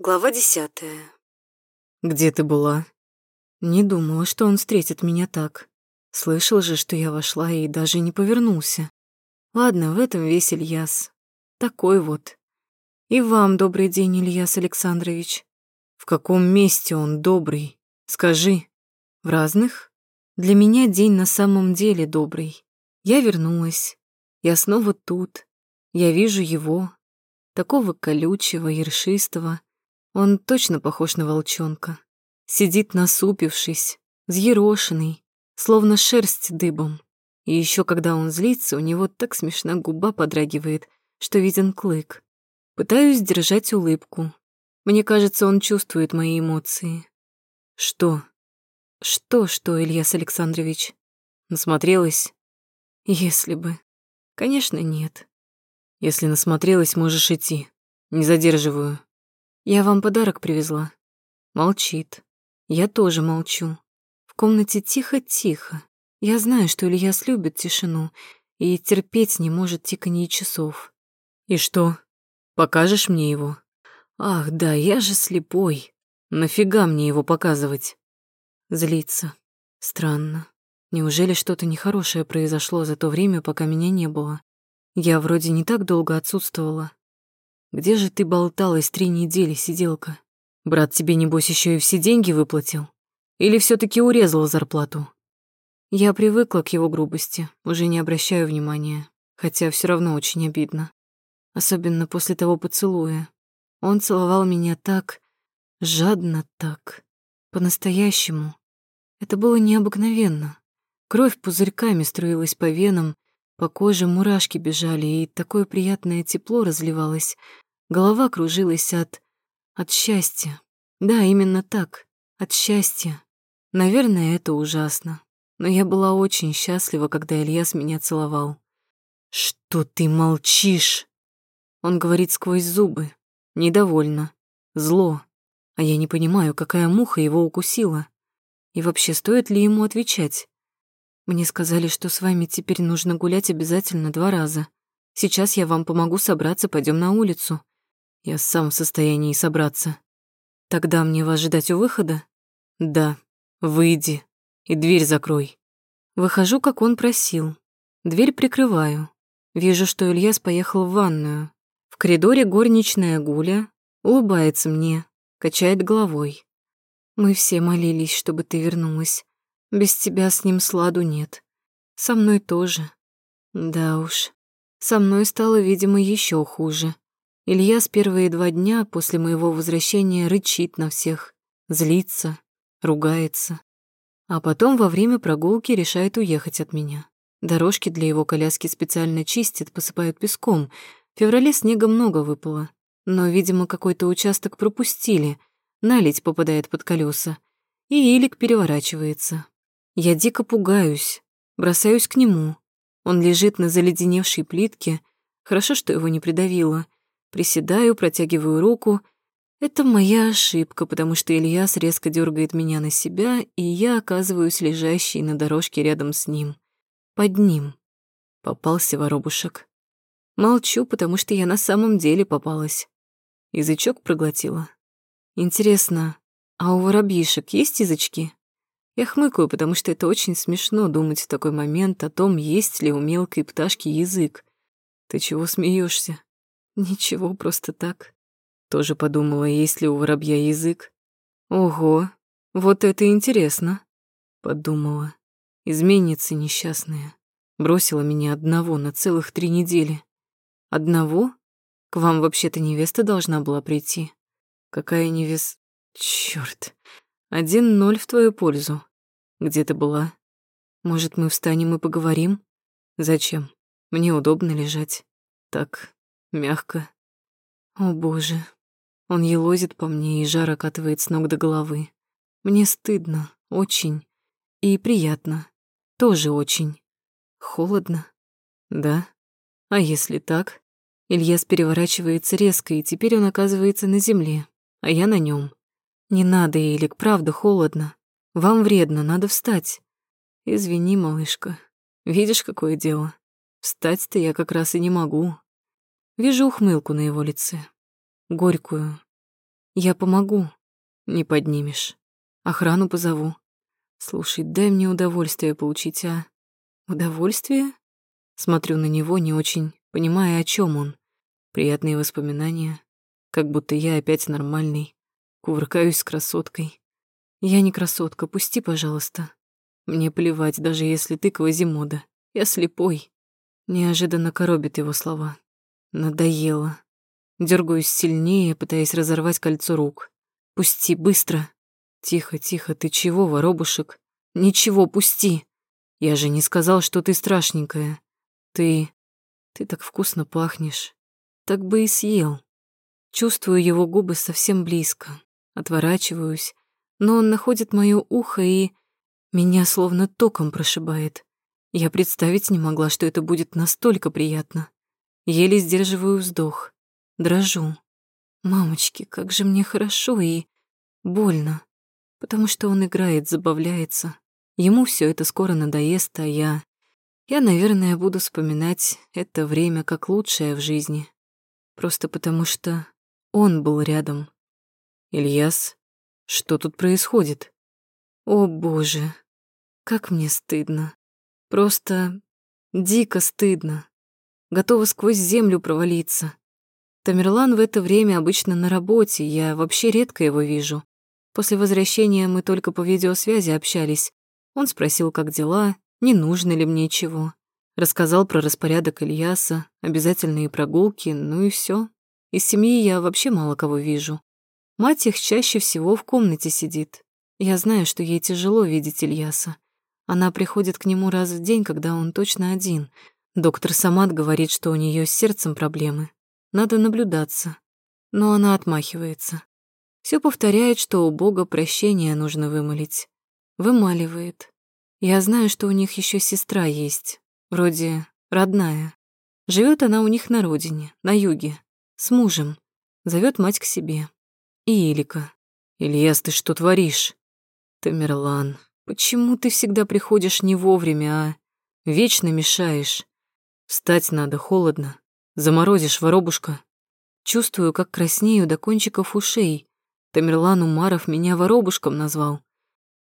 Глава десятая. «Где ты была?» Не думала, что он встретит меня так. Слышал же, что я вошла и даже не повернулся. Ладно, в этом весь Ильяс. Такой вот. И вам добрый день, Ильяс Александрович. В каком месте он добрый? Скажи. В разных? Для меня день на самом деле добрый. Я вернулась. Я снова тут. Я вижу его, такого колючего, ершистого, он точно похож на волчонка. Сидит насупившись, взъерошенный, словно шерсть дыбом. И еще когда он злится, у него так смешно губа подрагивает, что виден клык. Пытаюсь держать улыбку. Мне кажется, он чувствует мои эмоции. Что? Что, что, Ильяс Александрович? Насмотрелась? Если бы. Конечно, нет. Если насмотрелась, можешь идти. Не задерживаю. Я вам подарок привезла. Молчит. Я тоже молчу. В комнате тихо-тихо. Я знаю, что Ильяс любит тишину и терпеть не может тиканье часов. И что? Покажешь мне его? Ах, да, я же слепой. Нафига мне его показывать? Злится. Странно. Неужели что-то нехорошее произошло за то время, пока меня не было? Я вроде не так долго отсутствовала. Где же ты болталась три недели, сиделка? Брат тебе, небось, еще и все деньги выплатил? Или все таки урезал зарплату? Я привыкла к его грубости, уже не обращаю внимания, хотя все равно очень обидно. Особенно после того поцелуя. Он целовал меня так, жадно так, по-настоящему. Это было необыкновенно. Кровь пузырьками струилась по венам, по коже мурашки бежали, и такое приятное тепло разливалось. Голова кружилась от... от счастья. Да, именно так, от счастья. Наверное, это ужасно. Но я была очень счастлива, когда Ильяс меня целовал. «Что ты молчишь?» Он говорит сквозь зубы. Недовольно. Зло. А я не понимаю, какая муха его укусила. И вообще, стоит ли ему отвечать? Мне сказали, что с вами теперь нужно гулять обязательно два раза. Сейчас я вам помогу собраться, пойдем на улицу. Я сам в состоянии собраться. Тогда мне вас ждать у выхода? Да. Выйди и дверь закрой. Выхожу, как он просил. Дверь прикрываю. Вижу, что Ильяс поехал в ванную. В коридоре горничная Гуля улыбается мне, качает головой. Мы все молились, чтобы ты вернулась. Без тебя с ним сладу нет. Со мной тоже. Да уж. Со мной стало, видимо, еще хуже. Илья с первые два дня после моего возвращения рычит на всех, злится, ругается. А потом во время прогулки решает уехать от меня. Дорожки для его коляски специально чистят, посыпают песком. В феврале снега много выпало. Но, видимо, какой-то участок пропустили. Налить попадает под колеса. И Илик переворачивается. Я дико пугаюсь, бросаюсь к нему. Он лежит на заледеневшей плитке. Хорошо, что его не придавило. Приседаю, протягиваю руку. Это моя ошибка, потому что Ильяс резко дергает меня на себя, и я оказываюсь лежащей на дорожке рядом с ним. Под ним. Попался воробушек. Молчу, потому что я на самом деле попалась. Язычок проглотила. Интересно, а у воробьишек есть язычки? Я хмыкаю, потому что это очень смешно думать в такой момент о том, есть ли у мелкой пташки язык. Ты чего смеешься? Ничего, просто так. Тоже подумала, есть ли у воробья язык. Ого, вот это интересно. Подумала. Изменница несчастная. Бросила меня одного на целых три недели. Одного? К вам вообще-то невеста должна была прийти. Какая невест... Чёрт. Один ноль в твою пользу. Где ты была? Может, мы встанем и поговорим? Зачем? Мне удобно лежать. Так, мягко. О, боже. Он елозит по мне, и жар окатывает с ног до головы. Мне стыдно, очень. И приятно. Тоже очень. Холодно? Да. А если так? Ильяс переворачивается резко, и теперь он оказывается на земле, а я на нем. Не надо, Илик, правда холодно. Вам вредно, надо встать. Извини, малышка. Видишь, какое дело? Встать-то я как раз и не могу. Вижу ухмылку на его лице. Горькую. Я помогу. Не поднимешь. Охрану позову. Слушай, дай мне удовольствие получить, а? Удовольствие? Смотрю на него, не очень понимая, о чем он. Приятные воспоминания, как будто я опять нормальный. Кувыркаюсь с красоткой. Я не красотка, пусти, пожалуйста. Мне плевать, даже если ты Квазимода. Я слепой. Неожиданно коробит его слова. Надоело. Дергаюсь сильнее, пытаясь разорвать кольцо рук. Пусти, быстро. Тихо, тихо, ты чего, воробушек? Ничего, пусти. Я же не сказал, что ты страшненькая. Ты... ты так вкусно пахнешь. Так бы и съел. Чувствую его губы совсем близко. Отворачиваюсь, но он находит моё ухо и... Меня словно током прошибает. Я представить не могла, что это будет настолько приятно. Еле сдерживаю вздох. Дрожу. Мамочки, как же мне хорошо и больно. Потому что он играет, забавляется. Ему все это скоро надоест, а я... Я, наверное, буду вспоминать это время как лучшее в жизни. Просто потому что он был рядом. Ильяс, что тут происходит? О, боже, как мне стыдно. Просто дико стыдно. Готова сквозь землю провалиться. Тамерлан в это время обычно на работе, я вообще редко его вижу. После возвращения мы только по видеосвязи общались. Он спросил, как дела, не нужно ли мне чего. Рассказал про распорядок Ильяса, обязательные прогулки, ну и все. Из семьи я вообще мало кого вижу. Мать их чаще всего в комнате сидит. Я знаю, что ей тяжело видеть Ильяса. Она приходит к нему раз в день, когда он точно один. Доктор Самат говорит, что у нее с сердцем проблемы. Надо наблюдаться. Но она отмахивается. Все повторяет, что у Бога прощения нужно вымолить. Вымаливает. Я знаю, что у них еще сестра есть, вроде родная. Живет она у них на родине, на юге, с мужем. Зовет мать к себе. И Илика. «Ильяс, ты что творишь?» «Тамерлан, почему ты всегда приходишь не вовремя, а вечно мешаешь? Встать надо, холодно. Заморозишь, воробушка». Чувствую, как краснею до кончиков ушей. Тамерлан Умаров меня воробушком назвал.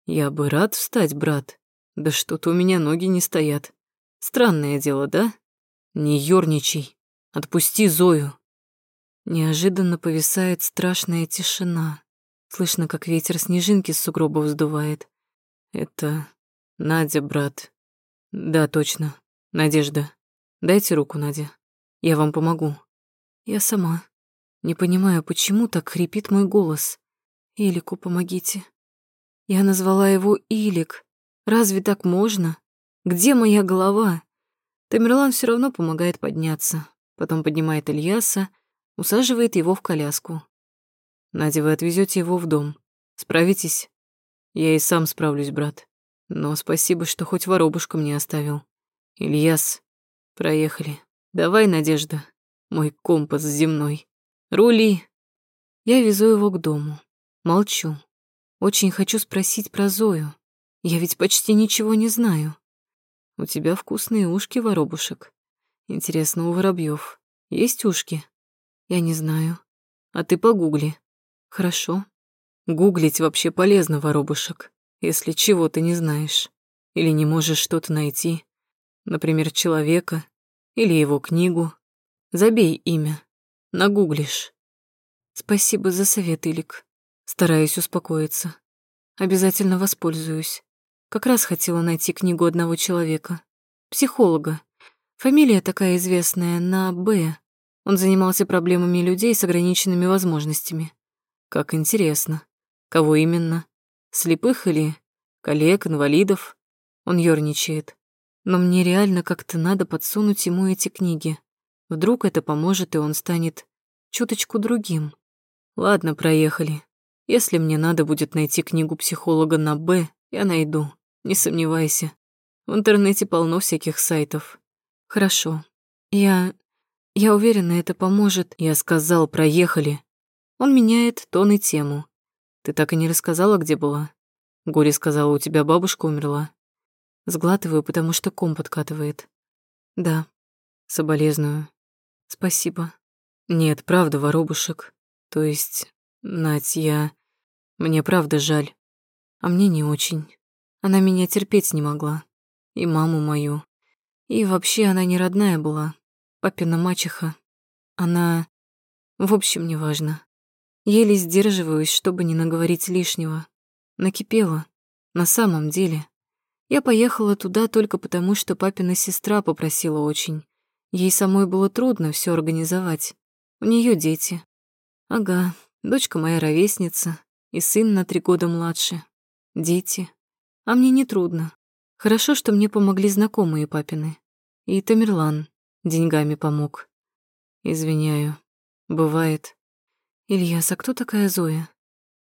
Я бы рад встать, брат. Да что-то у меня ноги не стоят. Странное дело, да? Не ёрничай. Отпусти Зою. Неожиданно повисает страшная тишина. Слышно, как ветер снежинки с сугробов вздувает. Это Надя, брат. Да, точно. Надежда. Дайте руку, Надя. Я вам помогу. Я сама. Не понимаю, почему так хрипит мой голос. Илику помогите. Я назвала его Илик. Разве так можно? Где моя голова? Тамерлан все равно помогает подняться. Потом поднимает Ильяса, усаживает его в коляску. Надя, вы отвезете его в дом. Справитесь? Я и сам справлюсь, брат. Но спасибо, что хоть воробушка мне оставил. Ильяс, проехали. Давай, Надежда, мой компас земной. Рули. Я везу его к дому. Молчу. Очень хочу спросить про Зою. Я ведь почти ничего не знаю. У тебя вкусные ушки, воробушек. Интересно, у воробьев есть ушки? Я не знаю. А ты погугли. Хорошо. Гуглить вообще полезно, воробушек, если чего ты не знаешь. Или не можешь что-то найти. Например, человека. Или его книгу. Забей имя. Нагуглишь. Спасибо за совет, Илик. Стараюсь успокоиться. Обязательно воспользуюсь. Как раз хотела найти книгу одного человека. Психолога. Фамилия такая известная, на «Б». Он занимался проблемами людей с ограниченными возможностями. Как интересно. Кого именно? Слепых или коллег, инвалидов? Он ёрничает. Но мне реально как-то надо подсунуть ему эти книги. Вдруг это поможет, и он станет чуточку другим. Ладно, проехали. Если мне надо будет найти книгу психолога на «Б», я найду. Не сомневайся. В интернете полно всяких сайтов. Хорошо. Я... Я уверена, это поможет. Я сказал, проехали. Он меняет тон и тему. Ты так и не рассказала, где была? Горе сказала, у тебя бабушка умерла. Сглатываю, потому что ком подкатывает. Да. Соболезную. Спасибо. Нет, правда, воробушек. То есть, Надь, я... Мне правда жаль. А мне не очень. Она меня терпеть не могла. И маму мою. И вообще она не родная была. Папина мачеха. Она... В общем, неважно. Еле сдерживаюсь, чтобы не наговорить лишнего. Накипела. На самом деле. Я поехала туда только потому, что папина сестра попросила очень. Ей самой было трудно все организовать. У нее дети. Ага, дочка моя ровесница, и сын на три года младше. Дети. А мне не трудно. Хорошо, что мне помогли знакомые папины. И Тамерлан деньгами помог. Извиняю. Бывает. Ильяс, а кто такая Зоя?